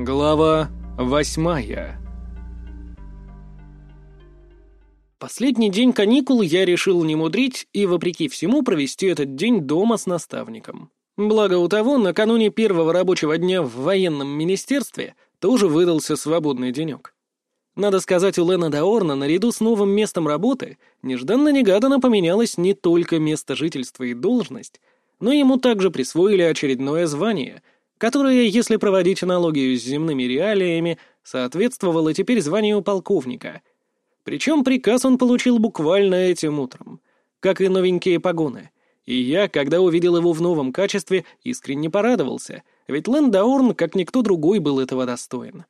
Глава восьмая Последний день каникул я решил не мудрить и, вопреки всему, провести этот день дома с наставником. Благо у того, накануне первого рабочего дня в военном министерстве тоже выдался свободный денек. Надо сказать, у Лена Даорна наряду с новым местом работы нежданно-негаданно поменялось не только место жительства и должность, но ему также присвоили очередное звание — которое, если проводить аналогию с земными реалиями, соответствовало теперь званию полковника. Причем приказ он получил буквально этим утром, как и новенькие погоны. И я, когда увидел его в новом качестве, искренне порадовался, ведь Лэндаурн, как никто другой, был этого достоин.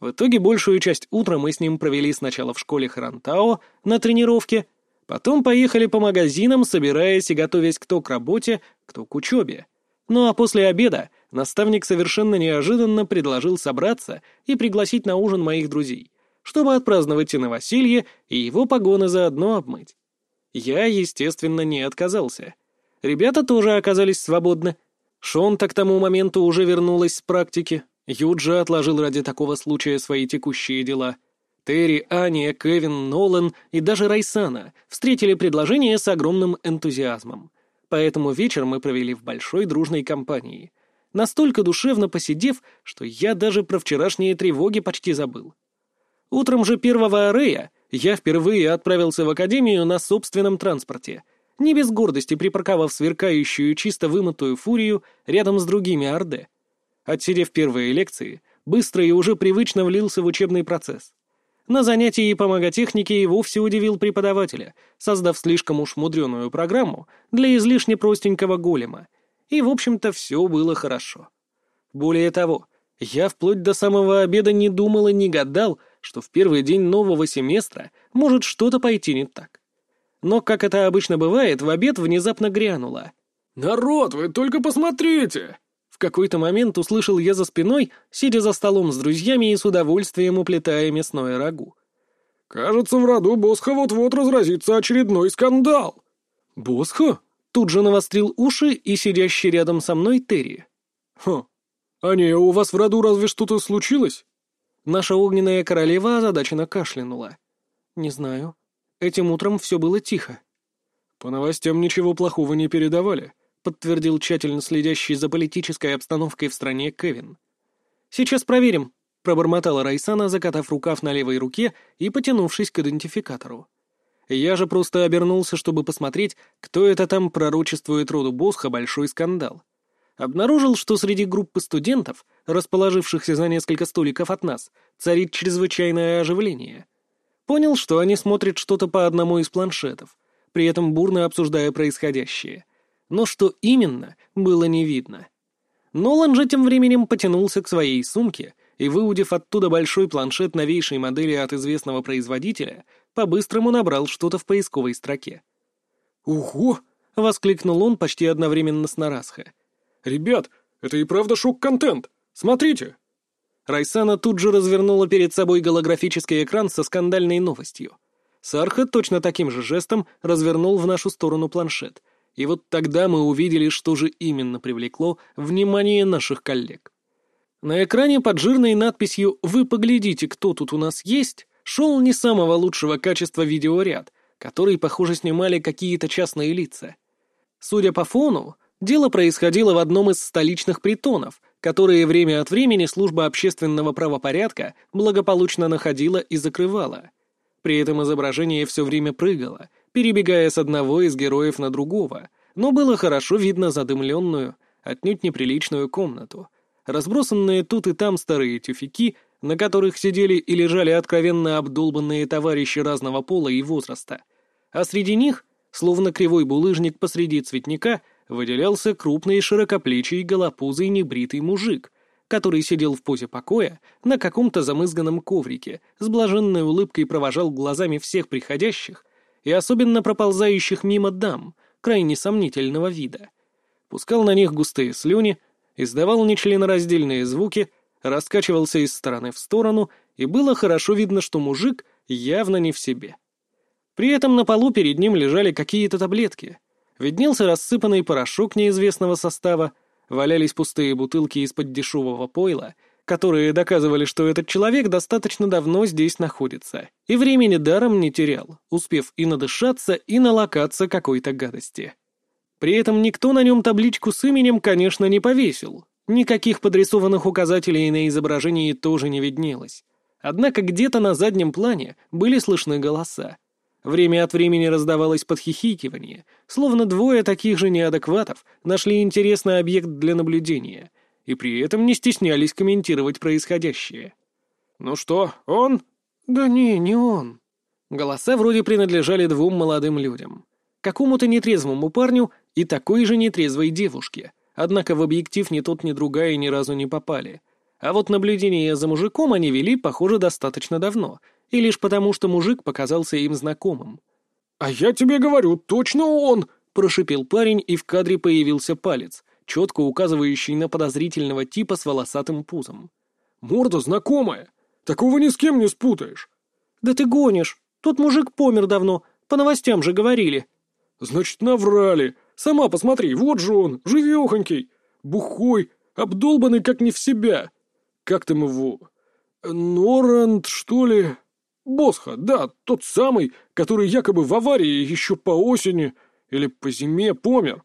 В итоге большую часть утра мы с ним провели сначала в школе Харантао на тренировке, потом поехали по магазинам, собираясь и готовясь кто к работе, кто к учебе. Ну а после обеда наставник совершенно неожиданно предложил собраться и пригласить на ужин моих друзей, чтобы отпраздновать и новоселье, и его погоны заодно обмыть. Я, естественно, не отказался. Ребята тоже оказались свободны. Шонта к тому моменту уже вернулась с практики. Юджи отложил ради такого случая свои текущие дела. Терри, Аня, Кевин, Нолан и даже Райсана встретили предложение с огромным энтузиазмом. Поэтому вечер мы провели в большой дружной компании. Настолько душевно посидев, что я даже про вчерашние тревоги почти забыл. Утром же первого арея я впервые отправился в академию на собственном транспорте, не без гордости припарковав сверкающую чисто вымытую фурию рядом с другими Орде. Отсидев первые лекции, быстро и уже привычно влился в учебный процесс. На занятии по маготехнике и вовсе удивил преподавателя, создав слишком уж мудреную программу для излишне простенького голема. И, в общем-то, все было хорошо. Более того, я вплоть до самого обеда не думал и не гадал, что в первый день нового семестра может что-то пойти не так. Но, как это обычно бывает, в обед внезапно грянуло. «Народ, вы только посмотрите!» В какой-то момент услышал я за спиной, сидя за столом с друзьями и с удовольствием уплетая мясное рагу. «Кажется, в роду Босха вот-вот разразится очередной скандал». «Босха?» Тут же навострил уши и сидящий рядом со мной Терри. «Хм, а не, у вас в роду разве что-то случилось?» Наша огненная королева озадаченно кашлянула. «Не знаю. Этим утром все было тихо». «По новостям ничего плохого не передавали», подтвердил тщательно следящий за политической обстановкой в стране Кевин. «Сейчас проверим», — пробормотала Райсана, закатав рукав на левой руке и потянувшись к идентификатору. Я же просто обернулся, чтобы посмотреть, кто это там пророчествует роду Босха большой скандал. Обнаружил, что среди группы студентов, расположившихся за несколько столиков от нас, царит чрезвычайное оживление. Понял, что они смотрят что-то по одному из планшетов, при этом бурно обсуждая происходящее — но что именно, было не видно. Нолан же тем временем потянулся к своей сумке и, выудив оттуда большой планшет новейшей модели от известного производителя, по-быстрому набрал что-то в поисковой строке. «Ого!» — воскликнул он почти одновременно с Нарасха. «Ребят, это и правда шок-контент! Смотрите!» Райсана тут же развернула перед собой голографический экран со скандальной новостью. Сарха точно таким же жестом развернул в нашу сторону планшет — и вот тогда мы увидели, что же именно привлекло внимание наших коллег. На экране под жирной надписью «Вы поглядите, кто тут у нас есть» шел не самого лучшего качества видеоряд, который, похоже, снимали какие-то частные лица. Судя по фону, дело происходило в одном из столичных притонов, которые время от времени служба общественного правопорядка благополучно находила и закрывала. При этом изображение все время прыгало — перебегая с одного из героев на другого, но было хорошо видно задымленную, отнюдь неприличную комнату. Разбросанные тут и там старые тюфяки, на которых сидели и лежали откровенно обдолбанные товарищи разного пола и возраста. А среди них, словно кривой булыжник посреди цветника, выделялся крупный широкоплечий голопузый небритый мужик, который сидел в позе покоя на каком-то замызганном коврике, с блаженной улыбкой провожал глазами всех приходящих и особенно проползающих мимо дам, крайне сомнительного вида. Пускал на них густые слюни, издавал нечленораздельные звуки, раскачивался из стороны в сторону, и было хорошо видно, что мужик явно не в себе. При этом на полу перед ним лежали какие-то таблетки. Виднелся рассыпанный порошок неизвестного состава, валялись пустые бутылки из-под дешевого пойла, которые доказывали, что этот человек достаточно давно здесь находится, и времени даром не терял, успев и надышаться, и налокаться какой-то гадости. При этом никто на нем табличку с именем, конечно, не повесил. Никаких подрисованных указателей на изображении тоже не виднелось. Однако где-то на заднем плане были слышны голоса. Время от времени раздавалось подхихикивание, словно двое таких же неадекватов нашли интересный объект для наблюдения — и при этом не стеснялись комментировать происходящее. «Ну что, он?» «Да не, не он». Голоса вроде принадлежали двум молодым людям. Какому-то нетрезвому парню и такой же нетрезвой девушке. Однако в объектив ни тот, ни другая ни разу не попали. А вот наблюдение за мужиком они вели, похоже, достаточно давно, и лишь потому, что мужик показался им знакомым. «А я тебе говорю, точно он!» — прошипел парень, и в кадре появился палец — четко указывающий на подозрительного типа с волосатым пузом. «Морда знакомая! Такого ни с кем не спутаешь!» «Да ты гонишь! Тот мужик помер давно, по новостям же говорили!» «Значит, наврали! Сама посмотри, вот же он, живехонький, бухой, обдолбанный как не в себя! Как там его? Норанд, что ли?» «Босха, да, тот самый, который якобы в аварии еще по осени или по зиме помер.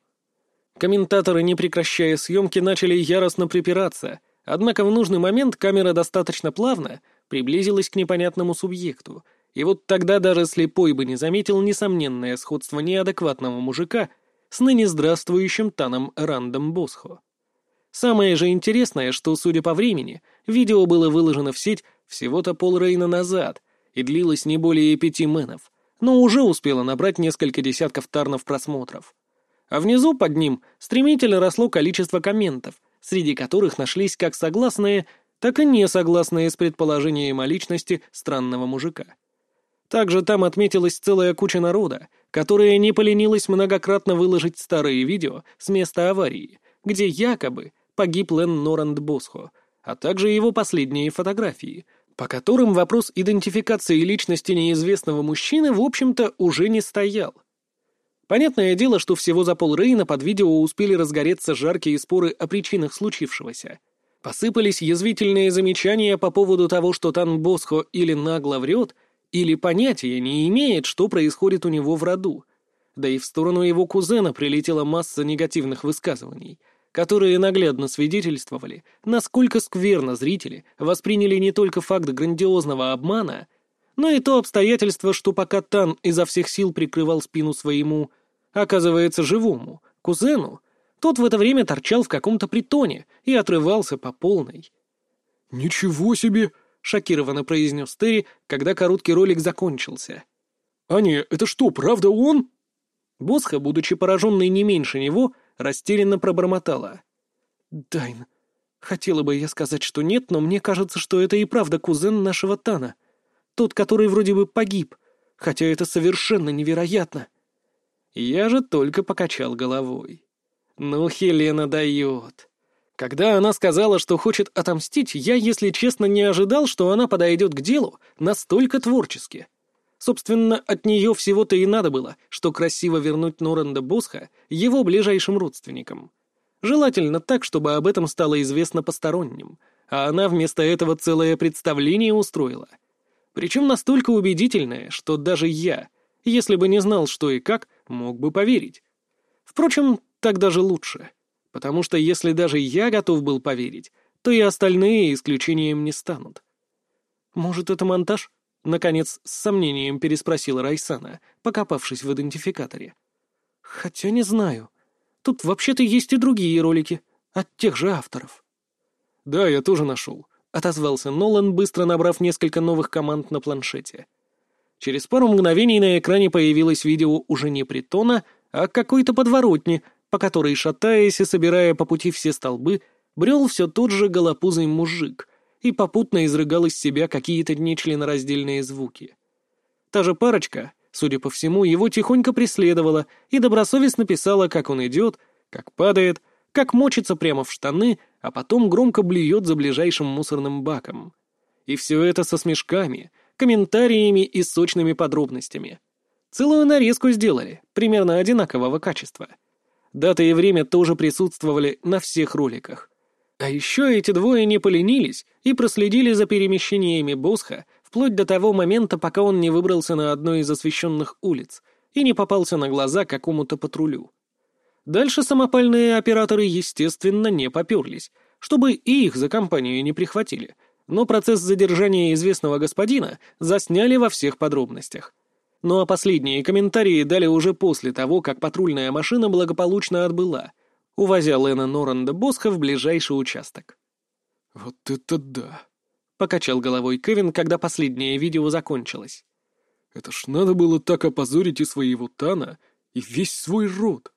Комментаторы, не прекращая съемки, начали яростно припираться, однако в нужный момент камера достаточно плавно приблизилась к непонятному субъекту, и вот тогда даже слепой бы не заметил несомненное сходство неадекватного мужика с ныне здравствующим Таном Рандом Босхо. Самое же интересное, что, судя по времени, видео было выложено в сеть всего-то полрейна назад и длилось не более пяти мэнов, но уже успело набрать несколько десятков тарнов просмотров а внизу под ним стремительно росло количество комментов, среди которых нашлись как согласные, так и несогласные с предположением о личности странного мужика. Также там отметилась целая куча народа, которая не поленилась многократно выложить старые видео с места аварии, где якобы погиб Лен Норанд Босхо, а также его последние фотографии, по которым вопрос идентификации личности неизвестного мужчины, в общем-то, уже не стоял — Понятное дело, что всего за полрейна под видео успели разгореться жаркие споры о причинах случившегося. Посыпались язвительные замечания по поводу того, что Тан Босхо или нагло врет, или понятия не имеет, что происходит у него в роду. Да и в сторону его кузена прилетела масса негативных высказываний, которые наглядно свидетельствовали, насколько скверно зрители восприняли не только факт грандиозного обмана, но и то обстоятельство, что пока Тан изо всех сил прикрывал спину своему Оказывается, живому, кузену, тот в это время торчал в каком-то притоне и отрывался по полной. «Ничего себе!» — шокированно произнес Терри, когда короткий ролик закончился. «Аня, это что, правда он?» Босха, будучи пораженной не меньше него, растерянно пробормотала. «Дайн, хотела бы я сказать, что нет, но мне кажется, что это и правда кузен нашего Тана. Тот, который вроде бы погиб, хотя это совершенно невероятно». Я же только покачал головой. Ну, Хелена дает. Когда она сказала, что хочет отомстить, я, если честно, не ожидал, что она подойдет к делу настолько творчески. Собственно, от нее всего-то и надо было, что красиво вернуть Норанда Босха его ближайшим родственникам. Желательно так, чтобы об этом стало известно посторонним, а она вместо этого целое представление устроила. Причем настолько убедительное, что даже я — если бы не знал, что и как, мог бы поверить. Впрочем, так даже лучше. Потому что если даже я готов был поверить, то и остальные исключением не станут. «Может, это монтаж?» — наконец с сомнением переспросила Райсана, покопавшись в идентификаторе. «Хотя не знаю. Тут вообще-то есть и другие ролики, от тех же авторов». «Да, я тоже нашел», — отозвался Нолан, быстро набрав несколько новых команд на планшете. Через пару мгновений на экране появилось видео уже не притона, а какой-то подворотни, по которой, шатаясь и собирая по пути все столбы, брел все тот же голопузый мужик и попутно изрыгал из себя какие-то нечленораздельные звуки. Та же парочка, судя по всему, его тихонько преследовала и добросовестно писала, как он идет, как падает, как мочится прямо в штаны, а потом громко блюет за ближайшим мусорным баком. И все это со смешками, комментариями и сочными подробностями. Целую нарезку сделали, примерно одинакового качества. Дата и время тоже присутствовали на всех роликах. А еще эти двое не поленились и проследили за перемещениями Босха вплоть до того момента, пока он не выбрался на одной из освещенных улиц и не попался на глаза какому-то патрулю. Дальше самопальные операторы, естественно, не поперлись, чтобы и их за компанию не прихватили, но процесс задержания известного господина засняли во всех подробностях. Ну а последние комментарии дали уже после того, как патрульная машина благополучно отбыла, увозя Лена Норанда Босха в ближайший участок. «Вот это да!» — покачал головой Кевин, когда последнее видео закончилось. «Это ж надо было так опозорить и своего Тана, и весь свой род.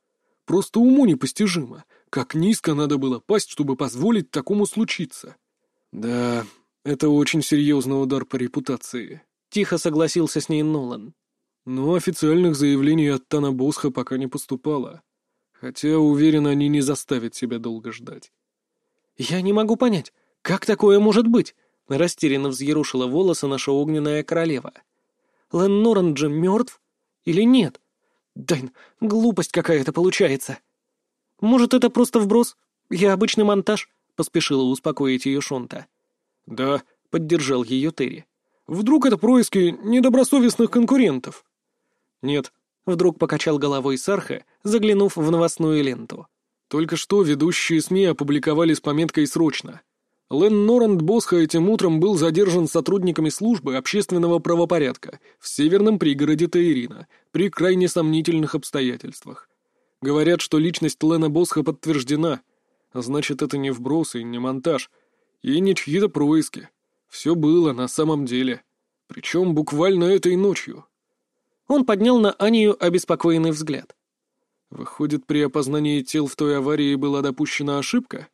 Просто уму непостижимо, как низко надо было пасть, чтобы позволить такому случиться». «Да, это очень серьезный удар по репутации», — тихо согласился с ней Нолан. Но официальных заявлений от Тана Босха пока не поступало. Хотя, уверен, они не заставят себя долго ждать. «Я не могу понять, как такое может быть?» — растерянно взъерушила волосы наша огненная королева. «Лен Норан мертв? Или нет? Дайн, глупость какая-то получается. Может, это просто вброс? Я обычный монтаж?» — поспешила успокоить ее Шонта. «Да», — поддержал ее Терри. «Вдруг это происки недобросовестных конкурентов?» «Нет», — вдруг покачал головой Сарха, заглянув в новостную ленту. «Только что ведущие СМИ опубликовали с пометкой «Срочно». Лен Норанд Босха этим утром был задержан сотрудниками службы общественного правопорядка в северном пригороде Таирина при крайне сомнительных обстоятельствах. Говорят, что личность Лена Босха подтверждена. Значит, это не вброс и не монтаж, и не чьи-то происки. Все было на самом деле. Причем буквально этой ночью. Он поднял на Анию обеспокоенный взгляд. «Выходит, при опознании тел в той аварии была допущена ошибка?»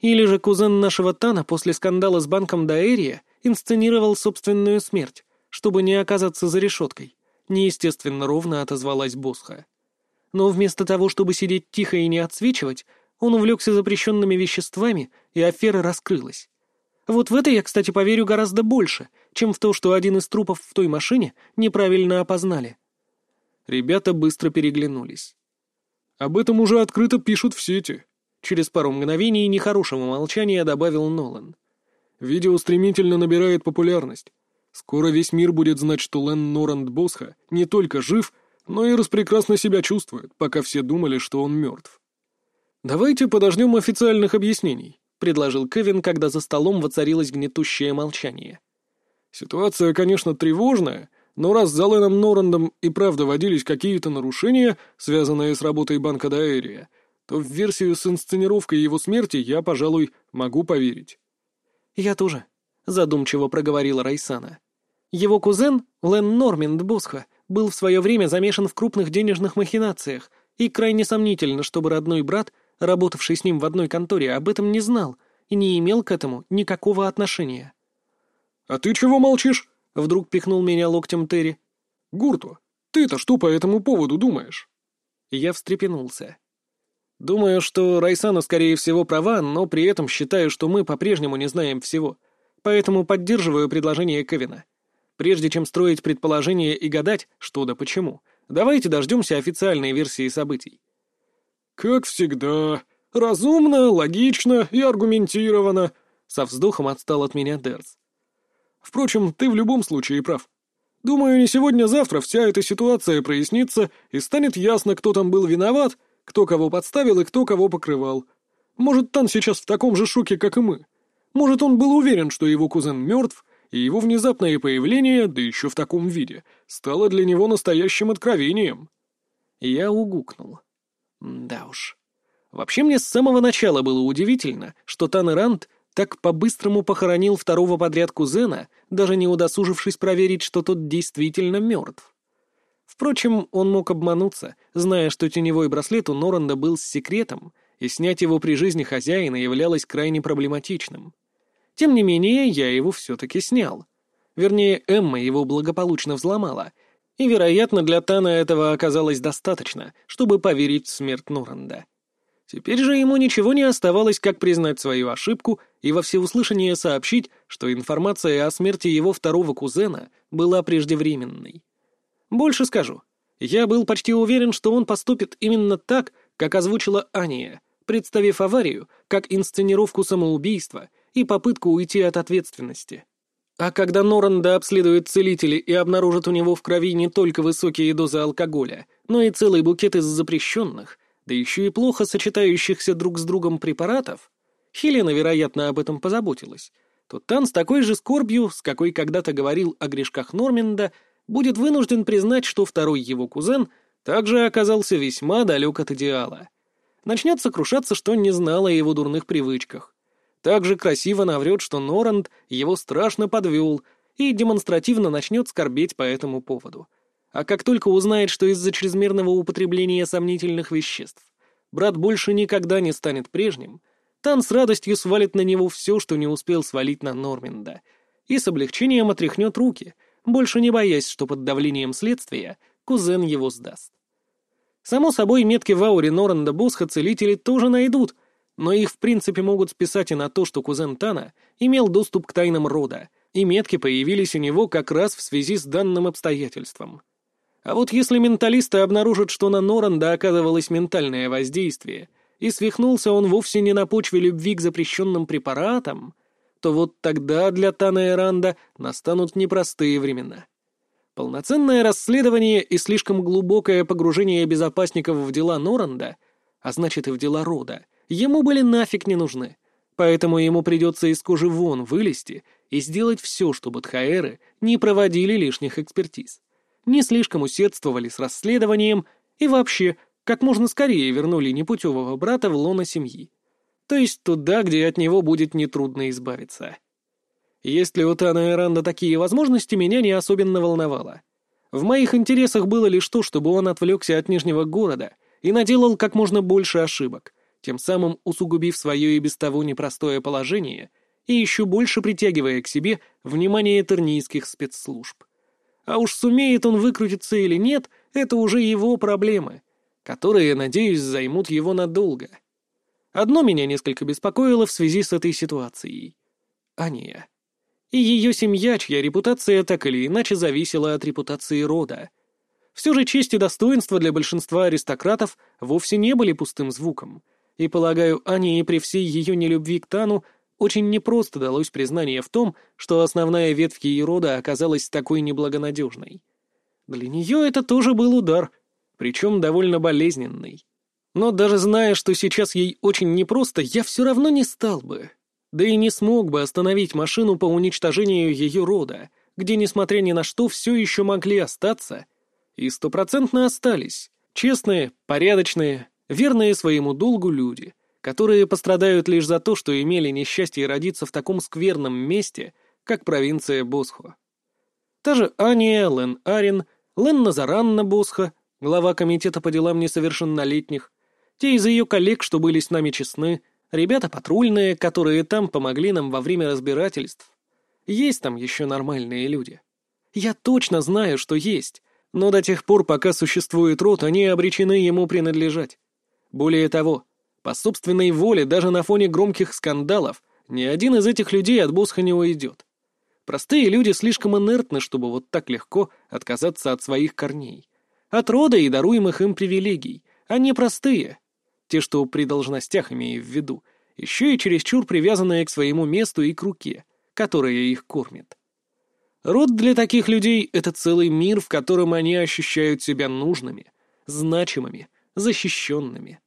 Или же кузен нашего Тана после скандала с банком Даэрия инсценировал собственную смерть, чтобы не оказаться за решеткой, неестественно ровно отозвалась Босха. Но вместо того, чтобы сидеть тихо и не отсвечивать, он увлекся запрещенными веществами, и афера раскрылась. Вот в это я, кстати, поверю гораздо больше, чем в то, что один из трупов в той машине неправильно опознали. Ребята быстро переглянулись. «Об этом уже открыто пишут в сети», — через пару мгновений нехорошего молчания добавил Нолан. «Видео стремительно набирает популярность. Скоро весь мир будет знать, что Лен Норанд Босха не только жив, но и распрекрасно себя чувствует, пока все думали, что он мертв. Давайте подождем официальных объяснений. — предложил Кевин, когда за столом воцарилось гнетущее молчание. «Ситуация, конечно, тревожная, но раз за Леном Норандом и правда водились какие-то нарушения, связанные с работой банка Даэрия, то в версию с инсценировкой его смерти я, пожалуй, могу поверить». «Я тоже», — задумчиво проговорила Райсана. «Его кузен, Лен Норминд Босха, был в свое время замешан в крупных денежных махинациях, и крайне сомнительно, чтобы родной брат — работавший с ним в одной конторе, об этом не знал и не имел к этому никакого отношения. «А ты чего молчишь?» — вдруг пихнул меня локтем Терри. «Гурту, ты-то что по этому поводу думаешь?» Я встрепенулся. «Думаю, что Райсана, скорее всего, права, но при этом считаю, что мы по-прежнему не знаем всего. Поэтому поддерживаю предложение Кевина. Прежде чем строить предположения и гадать, что да почему, давайте дождемся официальной версии событий. «Как всегда. Разумно, логично и аргументированно», — со вздохом отстал от меня Дерс. «Впрочем, ты в любом случае прав. Думаю, не сегодня-завтра вся эта ситуация прояснится и станет ясно, кто там был виноват, кто кого подставил и кто кого покрывал. Может, Тан сейчас в таком же шоке, как и мы. Может, он был уверен, что его кузен мертв, и его внезапное появление, да еще в таком виде, стало для него настоящим откровением». Я угукнул. Да уж. Вообще мне с самого начала было удивительно, что Танерант так по-быстрому похоронил второго подряд кузена, даже не удосужившись проверить, что тот действительно мертв. Впрочем, он мог обмануться, зная, что теневой браслет у Норанда был с секретом, и снять его при жизни хозяина являлось крайне проблематичным. Тем не менее, я его все-таки снял. Вернее, Эмма его благополучно взломала — и, вероятно, для Тана этого оказалось достаточно, чтобы поверить в смерть Нуранда. Теперь же ему ничего не оставалось, как признать свою ошибку и во всеуслышание сообщить, что информация о смерти его второго кузена была преждевременной. Больше скажу. Я был почти уверен, что он поступит именно так, как озвучила Ания, представив аварию как инсценировку самоубийства и попытку уйти от ответственности. А когда Норанда обследуют целители и обнаружат у него в крови не только высокие дозы алкоголя, но и целый букет из запрещенных, да еще и плохо сочетающихся друг с другом препаратов, Хелена, вероятно, об этом позаботилась, то Тан с такой же скорбью, с какой когда-то говорил о грешках Норминда, будет вынужден признать, что второй его кузен также оказался весьма далек от идеала. Начнет сокрушаться, что не знал о его дурных привычках. Также красиво наврет, что Норанд его страшно подвел и демонстративно начнет скорбеть по этому поводу. А как только узнает, что из-за чрезмерного употребления сомнительных веществ брат больше никогда не станет прежним, Тан с радостью свалит на него все, что не успел свалить на Норминда, и с облегчением отряхнет руки, больше не боясь, что под давлением следствия кузен его сдаст. Само собой, метки в ауре Норанда Босха целители тоже найдут, но их в принципе могут списать и на то, что кузен Тана имел доступ к тайнам рода, и метки появились у него как раз в связи с данным обстоятельством. А вот если менталисты обнаружат, что на Норанда оказывалось ментальное воздействие, и свихнулся он вовсе не на почве любви к запрещенным препаратам, то вот тогда для Тана Эранда настанут непростые времена. Полноценное расследование и слишком глубокое погружение безопасников в дела Норанда, а значит и в дела рода, ему были нафиг не нужны, поэтому ему придется из кожи вон вылезти и сделать все, чтобы Тхаэры не проводили лишних экспертиз, не слишком усердствовали с расследованием и вообще как можно скорее вернули непутевого брата в лоно семьи. То есть туда, где от него будет нетрудно избавиться. Есть ли у Тана Эранда такие возможности, меня не особенно волновало. В моих интересах было лишь то, чтобы он отвлекся от Нижнего города и наделал как можно больше ошибок, тем самым усугубив свое и без того непростое положение и еще больше притягивая к себе внимание тернийских спецслужб. А уж сумеет он выкрутиться или нет, это уже его проблемы — которые, надеюсь, займут его надолго. Одно меня несколько беспокоило в связи с этой ситуацией. Ания. И ее семья, чья репутация так или иначе зависела от репутации рода. Все же честь и достоинство для большинства аристократов вовсе не были пустым звуком, и, полагаю, Ане при всей ее нелюбви к Тану очень непросто далось признание в том, что основная ветвь ее рода оказалась такой неблагонадежной. Для нее это тоже был удар, причем довольно болезненный. Но даже зная, что сейчас ей очень непросто, я все равно не стал бы. Да и не смог бы остановить машину по уничтожению ее рода, где, несмотря ни на что, все еще могли остаться. И стопроцентно остались. Честные, порядочные, верные своему долгу люди, которые пострадают лишь за то, что имели несчастье родиться в таком скверном месте, как провинция Босхо. Та же Ания, Лен Арин, Лен Назаранна Босхо, глава комитета по делам несовершеннолетних, те из ее коллег, что были с нами честны, ребята патрульные, которые там помогли нам во время разбирательств. Есть там еще нормальные люди. Я точно знаю, что есть, но до тех пор, пока существует род, они обречены ему принадлежать. Более того, по собственной воле, даже на фоне громких скандалов, ни один из этих людей от Босха не уйдет. Простые люди слишком инертны, чтобы вот так легко отказаться от своих корней от рода и даруемых им привилегий, не простые. Те, что при должностях имею в виду, еще и чересчур привязанные к своему месту и к руке, которая их кормит. Род для таких людей — это целый мир, в котором они ощущают себя нужными, значимыми, защищенными.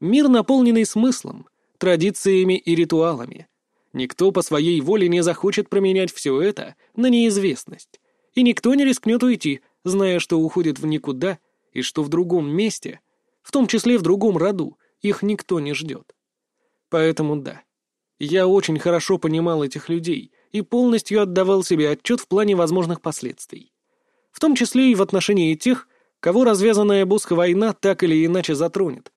Мир, наполненный смыслом, традициями и ритуалами. Никто по своей воле не захочет променять все это на неизвестность. И никто не рискнет уйти, зная, что уходит в никуда и что в другом месте, в том числе в другом роду, их никто не ждет. Поэтому да, я очень хорошо понимал этих людей и полностью отдавал себе отчет в плане возможных последствий. В том числе и в отношении тех, кого развязанная Буска война так или иначе затронет.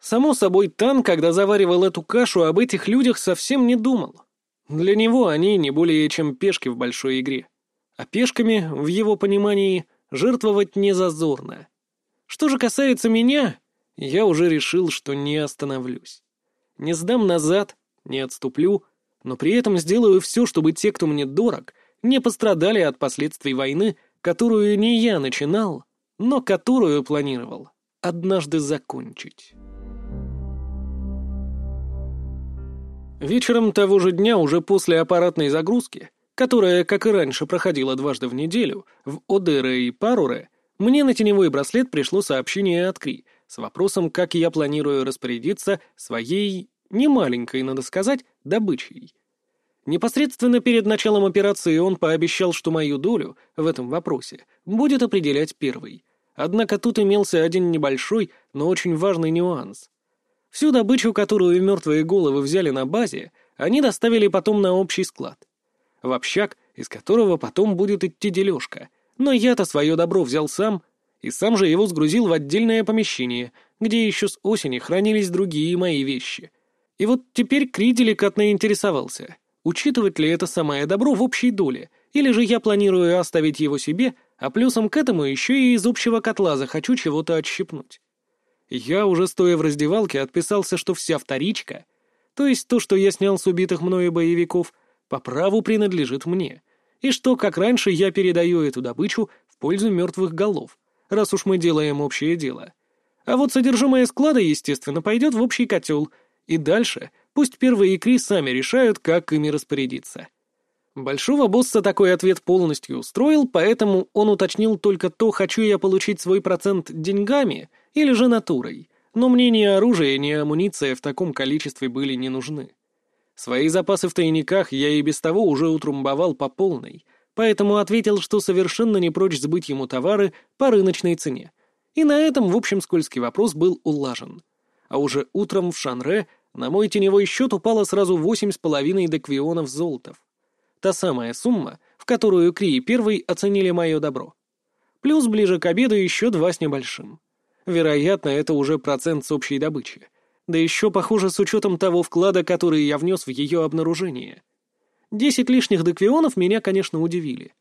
Само собой, Тан, когда заваривал эту кашу, об этих людях совсем не думал. Для него они не более чем пешки в большой игре. А пешками, в его понимании, жертвовать не зазорно. Что же касается меня, я уже решил, что не остановлюсь. Не сдам назад, не отступлю, но при этом сделаю все, чтобы те, кто мне дорог, не пострадали от последствий войны, которую не я начинал, но которую планировал однажды закончить. Вечером того же дня, уже после аппаратной загрузки, которая, как и раньше, проходила дважды в неделю, в Одере и Паруре, мне на теневой браслет пришло сообщение от Кри с вопросом, как я планирую распорядиться своей, немаленькой, надо сказать, добычей. Непосредственно перед началом операции он пообещал, что мою долю в этом вопросе будет определять первый. Однако тут имелся один небольшой, но очень важный нюанс. Всю добычу, которую мертвые головы взяли на базе, они доставили потом на общий склад. В общак, из которого потом будет идти дележка. Но я-то свое добро взял сам, и сам же его сгрузил в отдельное помещение, где еще с осени хранились другие мои вещи. И вот теперь Кри деликатно интересовался — учитывать ли это самое добро в общей доле, или же я планирую оставить его себе, а плюсом к этому еще и из общего котла захочу чего-то отщипнуть. Я уже стоя в раздевалке отписался, что вся вторичка, то есть то, что я снял с убитых мною боевиков, по праву принадлежит мне, и что, как раньше, я передаю эту добычу в пользу мертвых голов, раз уж мы делаем общее дело. А вот содержимое склада, естественно, пойдет в общий котел, и дальше Пусть первые икри сами решают, как ими распорядиться. Большого босса такой ответ полностью устроил, поэтому он уточнил только то, хочу я получить свой процент деньгами или же натурой, но мне ни оружие, ни амуниция в таком количестве были не нужны. Свои запасы в тайниках я и без того уже утрумбовал по полной, поэтому ответил, что совершенно не прочь сбыть ему товары по рыночной цене. И на этом, в общем, скользкий вопрос был улажен. А уже утром в Шанре на мой теневой счет упало сразу восемь с половиной деквионов золотов. Та самая сумма, в которую Крии первый оценили мое добро. Плюс ближе к обеду еще два с небольшим. Вероятно, это уже процент с общей добычи. Да еще, похоже, с учетом того вклада, который я внес в ее обнаружение. Десять лишних деквионов меня, конечно, удивили.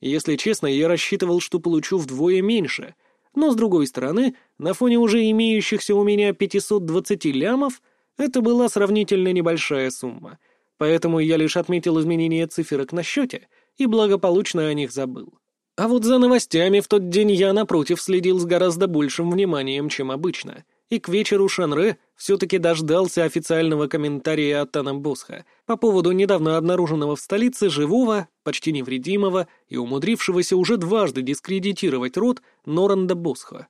Если честно, я рассчитывал, что получу вдвое меньше, но, с другой стороны, на фоне уже имеющихся у меня 520 лямов — это была сравнительно небольшая сумма, поэтому я лишь отметил изменение циферок на счете и благополучно о них забыл. А вот за новостями в тот день я, напротив, следил с гораздо большим вниманием, чем обычно, и к вечеру Шанре все-таки дождался официального комментария от Тана Босха по поводу недавно обнаруженного в столице живого, почти невредимого и умудрившегося уже дважды дискредитировать род Норанда Босха.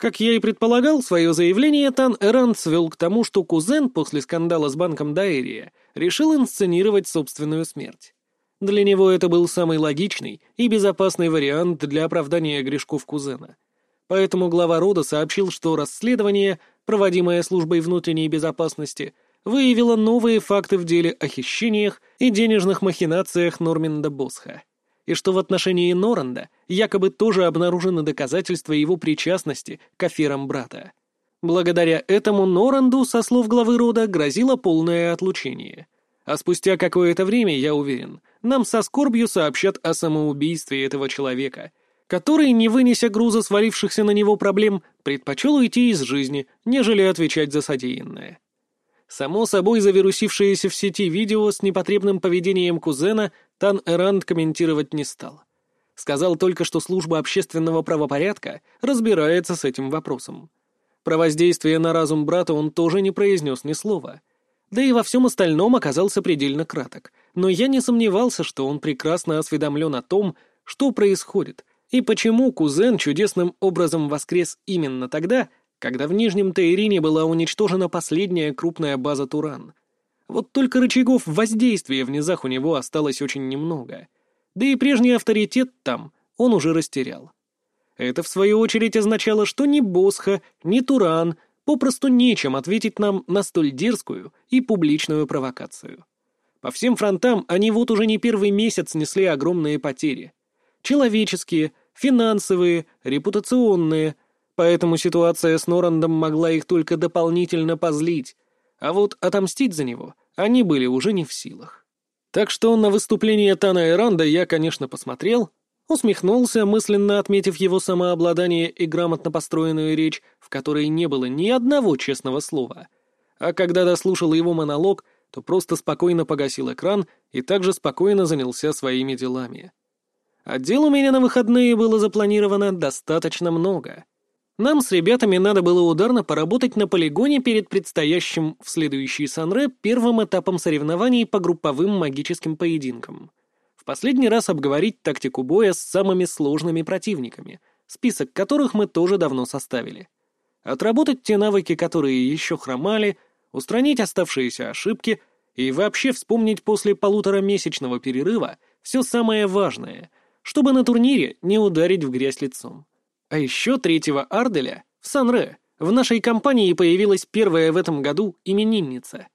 Как я и предполагал, свое заявление Тан Эрант свел к тому, что кузен после скандала с банком Дайрия решил инсценировать собственную смерть. Для него это был самый логичный и безопасный вариант для оправдания грешков кузена. Поэтому глава рода сообщил, что расследование, проводимое службой внутренней безопасности, выявило новые факты в деле о хищениях и денежных махинациях Норминда Босха и что в отношении Норанда якобы тоже обнаружены доказательства его причастности к аферам брата. Благодаря этому Норанду, со слов главы рода, грозило полное отлучение. А спустя какое-то время, я уверен, нам со скорбью сообщат о самоубийстве этого человека, который, не вынеся груза свалившихся на него проблем, предпочел уйти из жизни, нежели отвечать за содеянное. Само собой, завирусившееся в сети видео с непотребным поведением кузена Тан Эранд комментировать не стал. Сказал только, что служба общественного правопорядка разбирается с этим вопросом. Про воздействие на разум брата он тоже не произнес ни слова. Да и во всем остальном оказался предельно краток. Но я не сомневался, что он прекрасно осведомлен о том, что происходит, и почему кузен чудесным образом воскрес именно тогда, когда в Нижнем Таирине была уничтожена последняя крупная база Туран. Вот только рычагов воздействия в низах у него осталось очень немного. Да и прежний авторитет там он уже растерял. Это, в свою очередь, означало, что ни Босха, ни Туран попросту нечем ответить нам на столь дерзкую и публичную провокацию. По всем фронтам они вот уже не первый месяц несли огромные потери. Человеческие, финансовые, репутационные — поэтому ситуация с Норандом могла их только дополнительно позлить, а вот отомстить за него они были уже не в силах. Так что на выступление Тана Эранда я, конечно, посмотрел, усмехнулся, мысленно отметив его самообладание и грамотно построенную речь, в которой не было ни одного честного слова. А когда дослушал его монолог, то просто спокойно погасил экран и также спокойно занялся своими делами. А дел у меня на выходные было запланировано достаточно много — Нам с ребятами надо было ударно поработать на полигоне перед предстоящим в следующий Санре первым этапом соревнований по групповым магическим поединкам. В последний раз обговорить тактику боя с самыми сложными противниками, список которых мы тоже давно составили. Отработать те навыки, которые еще хромали, устранить оставшиеся ошибки и вообще вспомнить после полуторамесячного перерыва все самое важное, чтобы на турнире не ударить в грязь лицом. А еще третьего Арделя в Санре в нашей компании появилась первая в этом году именинница.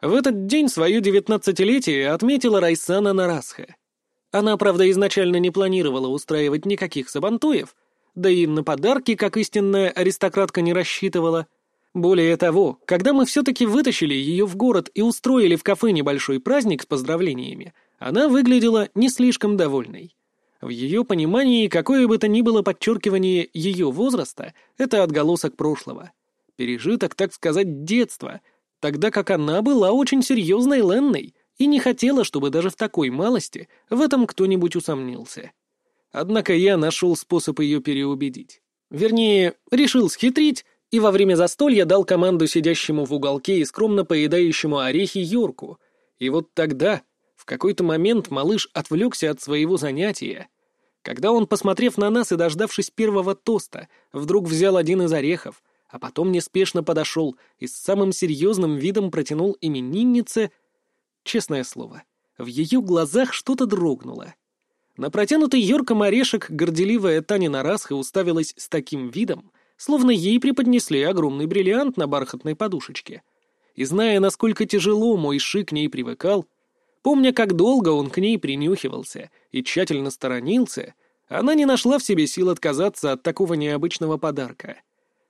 В этот день свое девятнадцатилетие отметила Райсана Нарасха. Она, правда, изначально не планировала устраивать никаких сабантуев, да и на подарки, как истинная аристократка, не рассчитывала. Более того, когда мы все-таки вытащили ее в город и устроили в кафе небольшой праздник с поздравлениями, она выглядела не слишком довольной. В ее понимании, какое бы то ни было подчеркивание ее возраста, это отголосок прошлого. Пережиток, так сказать, детства, тогда как она была очень серьезной Ленной и не хотела, чтобы даже в такой малости в этом кто-нибудь усомнился. Однако я нашел способ ее переубедить. Вернее, решил схитрить, и во время застолья дал команду сидящему в уголке и скромно поедающему орехи Йорку. И вот тогда, в какой-то момент, малыш отвлекся от своего занятия. Когда он, посмотрев на нас и дождавшись первого тоста, вдруг взял один из орехов, а потом неспешно подошел и с самым серьезным видом протянул имениннице... Честное слово, в ее глазах что-то дрогнуло. На протянутый Йорком орешек горделивая Танина Расха уставилась с таким видом, словно ей преподнесли огромный бриллиант на бархатной подушечке. И зная, насколько тяжело мой шик к ней привыкал, помня, как долго он к ней принюхивался и тщательно сторонился, она не нашла в себе сил отказаться от такого необычного подарка.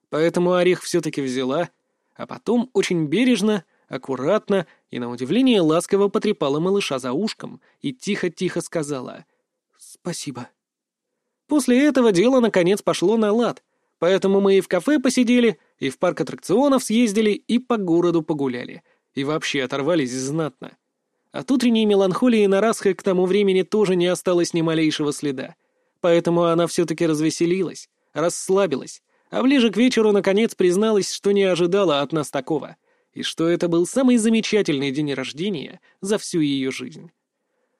Поэтому орех все-таки взяла, а потом очень бережно, аккуратно и, на удивление, ласково потрепала малыша за ушком и тихо-тихо сказала — «Спасибо». После этого дело, наконец, пошло на лад, поэтому мы и в кафе посидели, и в парк аттракционов съездили, и по городу погуляли, и вообще оторвались знатно. От утренней меланхолии на Расхе к тому времени тоже не осталось ни малейшего следа, поэтому она все-таки развеселилась, расслабилась, а ближе к вечеру, наконец, призналась, что не ожидала от нас такого, и что это был самый замечательный день рождения за всю ее жизнь.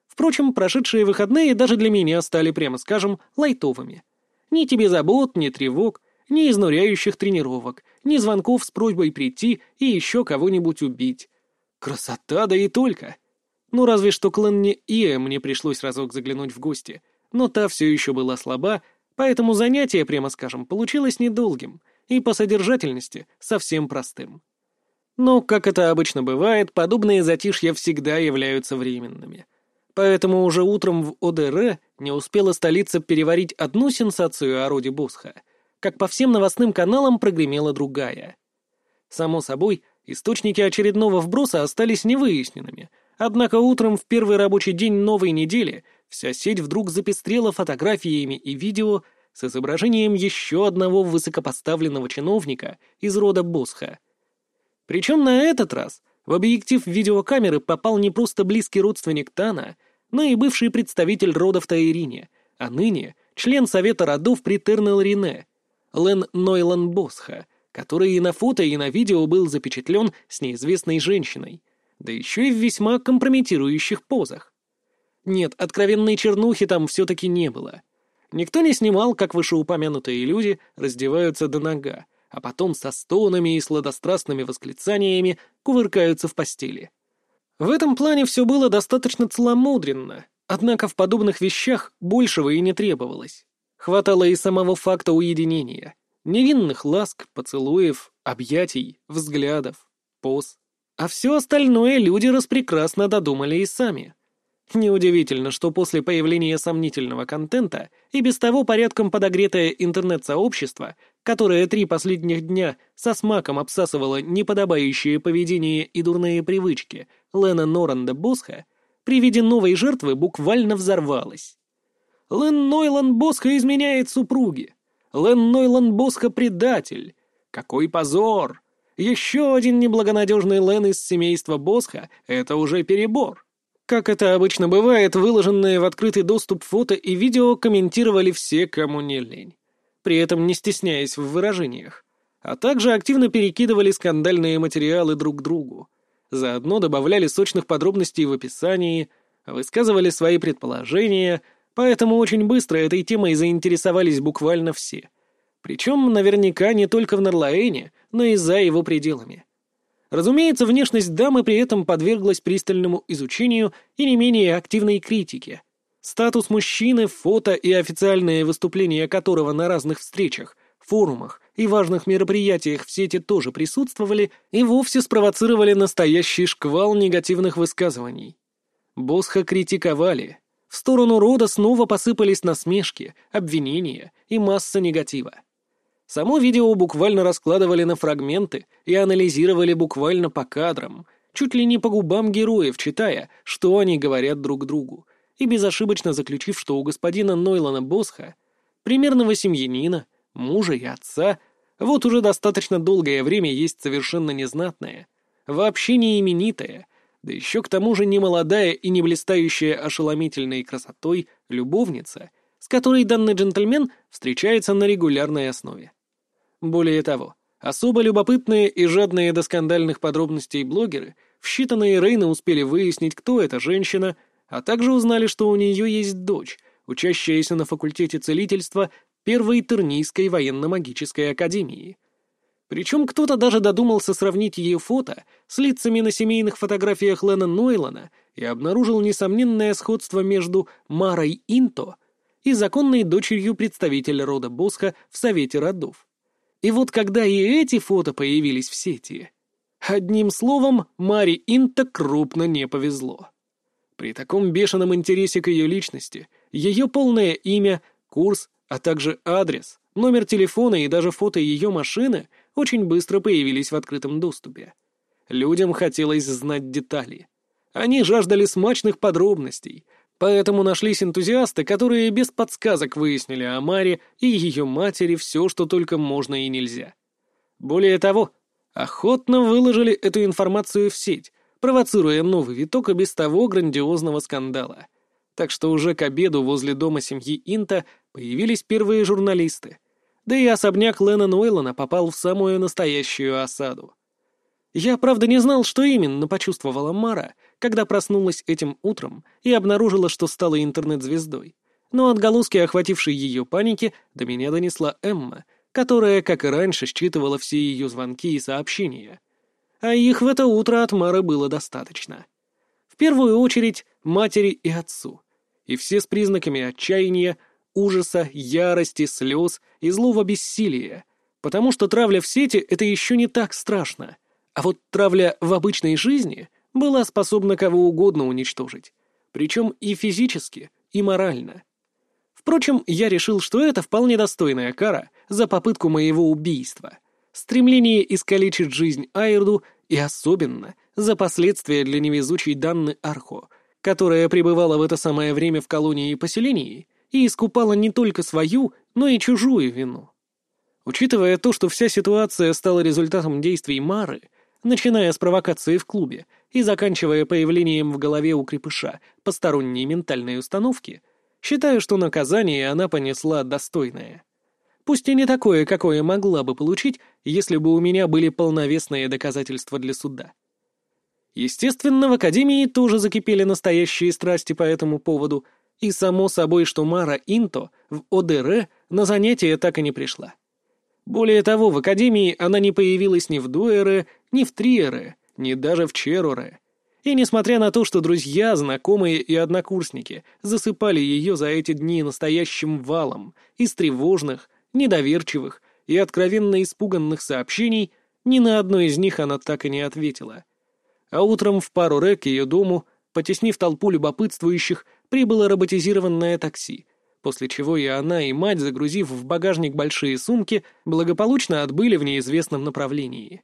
Впрочем, прошедшие выходные даже для меня стали, прямо скажем, лайтовыми. Ни тебе забот, ни тревог, ни изнуряющих тренировок, ни звонков с просьбой прийти и еще кого-нибудь убить. Красота, да и только. Ну, разве что к Ленне Ие мне пришлось разок заглянуть в гости, но та все еще была слаба, поэтому занятие, прямо скажем, получилось недолгим и по содержательности совсем простым. Но, как это обычно бывает, подобные затишья всегда являются временными — Поэтому уже утром в ОДР не успела столица переварить одну сенсацию о роде Босха, как по всем новостным каналам прогремела другая. Само собой, источники очередного вброса остались невыясненными, однако утром в первый рабочий день новой недели вся сеть вдруг запестрела фотографиями и видео с изображением еще одного высокопоставленного чиновника из рода Босха. Причем на этот раз в объектив видеокамеры попал не просто близкий родственник Тана, но и бывший представитель рода в Таирине, а ныне член Совета родов при Тернел-Рине, Лен Нойлан Босха, который и на фото, и на видео был запечатлен с неизвестной женщиной, да еще и в весьма компрометирующих позах. Нет, откровенной чернухи там все-таки не было. Никто не снимал, как вышеупомянутые люди раздеваются до нога, а потом со стонами и сладострастными восклицаниями кувыркаются в постели. В этом плане все было достаточно целомудренно, однако в подобных вещах большего и не требовалось. Хватало и самого факта уединения, невинных ласк, поцелуев, объятий, взглядов, поз. А все остальное люди распрекрасно додумали и сами. Неудивительно, что после появления сомнительного контента и без того порядком подогретое интернет-сообщество, которое три последних дня со смаком обсасывало неподобающее поведение и дурные привычки Лена Норанда Босха, при виде новой жертвы буквально взорвалось. Лен Нойлан Босха изменяет супруге. Лен Нойлан Босха предатель. Какой позор! Еще один неблагонадежный Лен из семейства Босха — это уже перебор. Как это обычно бывает, выложенные в открытый доступ фото и видео комментировали все, кому не лень. при этом не стесняясь в выражениях, а также активно перекидывали скандальные материалы друг другу. Заодно добавляли сочных подробностей в описании, высказывали свои предположения, поэтому очень быстро этой темой заинтересовались буквально все. Причем наверняка не только в Нарлаэне, но и за его пределами. Разумеется, внешность дамы при этом подверглась пристальному изучению и не менее активной критике. Статус мужчины, фото и официальные выступления которого на разных встречах, форумах и важных мероприятиях в сети тоже присутствовали и вовсе спровоцировали настоящий шквал негативных высказываний. Босха критиковали. В сторону рода снова посыпались насмешки, обвинения и масса негатива. Само видео буквально раскладывали на фрагменты и анализировали буквально по кадрам, чуть ли не по губам героев, читая, что они говорят друг другу, и безошибочно заключив, что у господина Нойлана Босха, примерного семьянина, мужа и отца, вот уже достаточно долгое время есть совершенно незнатная, вообще не именитая, да еще к тому же не молодая и не блистающая ошеломительной красотой любовница, с которой данный джентльмен встречается на регулярной основе. Более того, особо любопытные и жадные до скандальных подробностей блогеры в считанные рейны успели выяснить, кто эта женщина, а также узнали, что у нее есть дочь, учащаяся на факультете целительства Первой Тернийской военно-магической академии. Причем кто-то даже додумался сравнить ее фото с лицами на семейных фотографиях Лена Нойлана и обнаружил несомненное сходство между Марой Инто и законной дочерью представителя рода Босха в Совете родов. И вот когда и эти фото появились в сети, одним словом, Маре Инто крупно не повезло. При таком бешеном интересе к ее личности, ее полное имя, курс, а также адрес, номер телефона и даже фото ее машины очень быстро появились в открытом доступе. Людям хотелось знать детали. Они жаждали смачных подробностей, поэтому нашлись энтузиасты, которые без подсказок выяснили о Маре и ее матери все, что только можно и нельзя. Более того, охотно выложили эту информацию в сеть, провоцируя новый виток и без того грандиозного скандала. Так что уже к обеду возле дома семьи Инта появились первые журналисты. Да и особняк Лена Нойлана попал в самую настоящую осаду. Я, правда, не знал, что именно почувствовала Мара, когда проснулась этим утром и обнаружила, что стала интернет-звездой. Но отголоски, охватившей ее паники, до меня донесла Эмма, которая, как и раньше, считывала все ее звонки и сообщения а их в это утро от Мары было достаточно. В первую очередь матери и отцу, и все с признаками отчаяния, ужаса, ярости, слез и злого бессилия, потому что травля в сети — это еще не так страшно, а вот травля в обычной жизни была способна кого угодно уничтожить, причем и физически, и морально. Впрочем, я решил, что это вполне достойная кара за попытку моего убийства — стремление искалечить жизнь Айрду и особенно за последствия для невезучей Данны Архо, которая пребывала в это самое время в колонии и поселении и искупала не только свою, но и чужую вину. Учитывая то, что вся ситуация стала результатом действий Мары, начиная с провокации в клубе и заканчивая появлением в голове у крепыша посторонней ментальной установки, считаю, что наказание она понесла достойное. Пусть и не такое, какое могла бы получить, если бы у меня были полновесные доказательства для суда. Естественно, в Академии тоже закипели настоящие страсти по этому поводу, и само собой, что Мара Инто в ОДР на занятия так и не пришла. Более того, в Академии она не появилась ни в Дуэре, ни в Триере, ни даже в Черуре. И несмотря на то, что друзья, знакомые и однокурсники засыпали ее за эти дни настоящим валом из тревожных, недоверчивых и откровенно испуганных сообщений, ни на одно из них она так и не ответила. А утром в пару рэк к ее дому, потеснив толпу любопытствующих, прибыло роботизированное такси, после чего и она, и мать, загрузив в багажник большие сумки, благополучно отбыли в неизвестном направлении.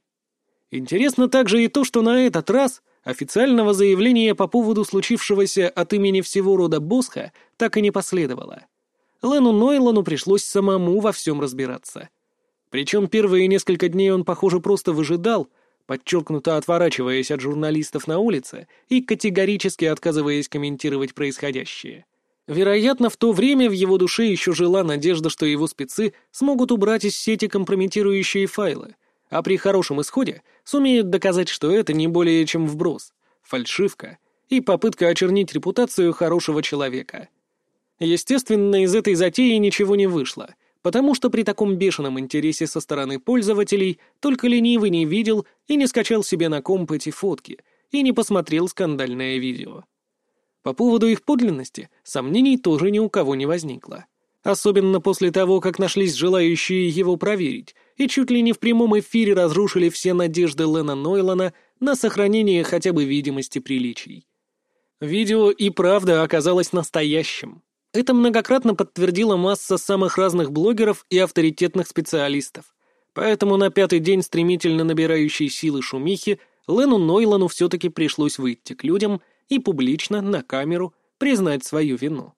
Интересно также и то, что на этот раз официального заявления по поводу случившегося от имени всего рода Босха так и не последовало. Лену Нойлану пришлось самому во всем разбираться. Причем первые несколько дней он, похоже, просто выжидал, подчеркнуто отворачиваясь от журналистов на улице и категорически отказываясь комментировать происходящее. Вероятно, в то время в его душе еще жила надежда, что его спецы смогут убрать из сети компрометирующие файлы, а при хорошем исходе сумеют доказать, что это не более чем вброс, фальшивка и попытка очернить репутацию хорошего человека. Естественно, из этой затеи ничего не вышло, потому что при таком бешеном интересе со стороны пользователей только ленивый не видел и не скачал себе на комп эти фотки и не посмотрел скандальное видео. По поводу их подлинности сомнений тоже ни у кого не возникло. Особенно после того, как нашлись желающие его проверить, и чуть ли не в прямом эфире разрушили все надежды Лена Нойлана на сохранение хотя бы видимости приличий. Видео и правда оказалось настоящим. Это многократно подтвердила масса самых разных блогеров и авторитетных специалистов. Поэтому на пятый день стремительно набирающей силы шумихи Лену Нойлану все-таки пришлось выйти к людям и публично, на камеру, признать свою вину.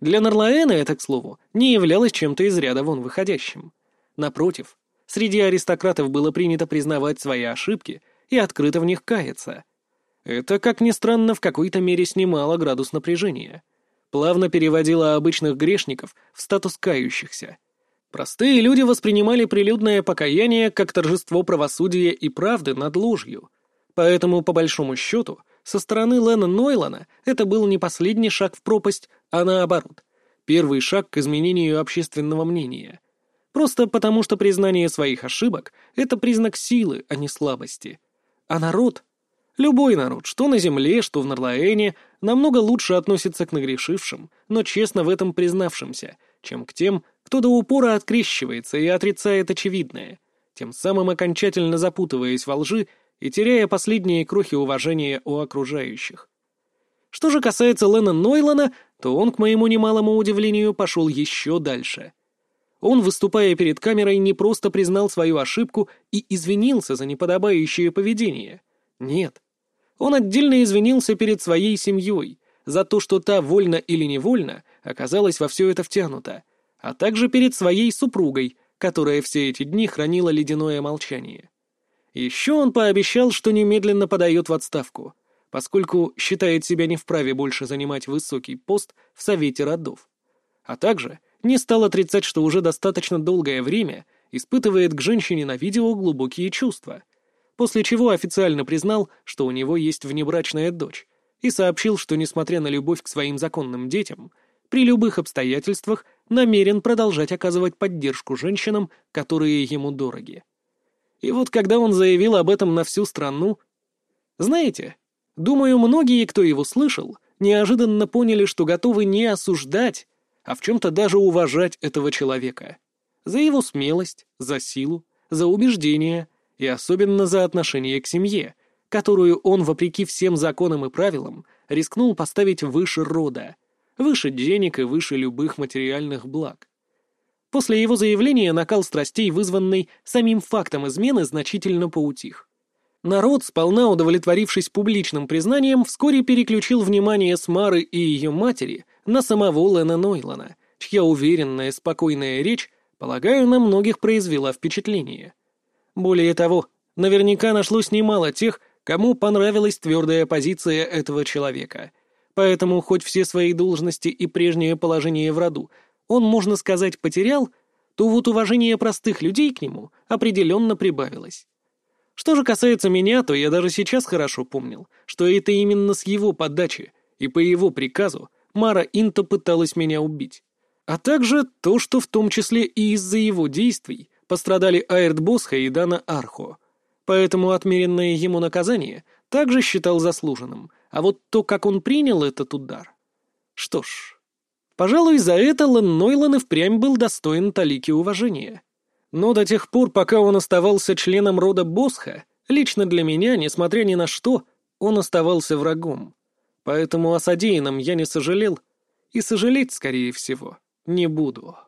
Для Нарлаэна это, к слову, не являлось чем-то из ряда вон выходящим. Напротив, среди аристократов было принято признавать свои ошибки и открыто в них каяться. Это, как ни странно, в какой-то мере снимало градус напряжения. Плавно переводило обычных грешников в статус кающихся. Простые люди воспринимали прилюдное покаяние как торжество правосудия и правды над ложью. Поэтому, по большому счету, со стороны Лена Нойлана это был не последний шаг в пропасть, а наоборот, первый шаг к изменению общественного мнения. Просто потому, что признание своих ошибок — это признак силы, а не слабости. А народ, любой народ, что на земле, что в Нарлаэне, намного лучше относится к нагрешившим, но честно в этом признавшимся, чем к тем, кто до упора открещивается и отрицает очевидное, тем самым окончательно запутываясь во лжи и теряя последние крохи уважения у окружающих. Что же касается Лена Нойлана, то он, к моему немалому удивлению, пошел еще дальше. Он, выступая перед камерой, не просто признал свою ошибку и извинился за неподобающее поведение. Нет. Он отдельно извинился перед своей семьей за то, что та, вольно или невольно, оказалась во все это втянута, а также перед своей супругой, которая все эти дни хранила ледяное молчание. Еще он пообещал, что немедленно подает в отставку, поскольку считает себя не вправе больше занимать высокий пост в Совете родов. А также не стал отрицать, что уже достаточно долгое время испытывает к женщине на видео глубокие чувства, после чего официально признал, что у него есть внебрачная дочь, и сообщил, что, несмотря на любовь к своим законным детям, при любых обстоятельствах намерен продолжать оказывать поддержку женщинам, которые ему дороги. И вот когда он заявил об этом на всю страну... Знаете, думаю, многие, кто его слышал, неожиданно поняли, что готовы не осуждать, а в чем-то даже уважать этого человека. За его смелость, за силу, за убеждения и особенно за отношение к семье, которую он, вопреки всем законам и правилам, рискнул поставить выше рода, выше денег и выше любых материальных благ. После его заявления накал страстей, вызванный самим фактом измены, значительно поутих. Народ, сполна удовлетворившись публичным признанием, вскоре переключил внимание Смары и ее матери на самого Лена Нойлана, чья уверенная, спокойная речь, полагаю, на многих произвела впечатление. Более того, наверняка нашлось немало тех, кому понравилась твердая позиция этого человека. Поэтому хоть все свои должности и прежнее положение в роду он, можно сказать, потерял, то вот уважение простых людей к нему определенно прибавилось. Что же касается меня, то я даже сейчас хорошо помнил, что это именно с его подачи и по его приказу Мара Инта пыталась меня убить. А также то, что в том числе и из-за его действий пострадали Аэрт Босха и Дана Архо. Поэтому отмеренное ему наказание также считал заслуженным, а вот то, как он принял этот удар... Что ж, Пожалуй, за это Лен Нойлан и впрямь был достоин талики уважения. Но до тех пор, пока он оставался членом рода Босха, лично для меня, несмотря ни на что, он оставался врагом. Поэтому о содеянном я не сожалел, и сожалеть, скорее всего, не буду.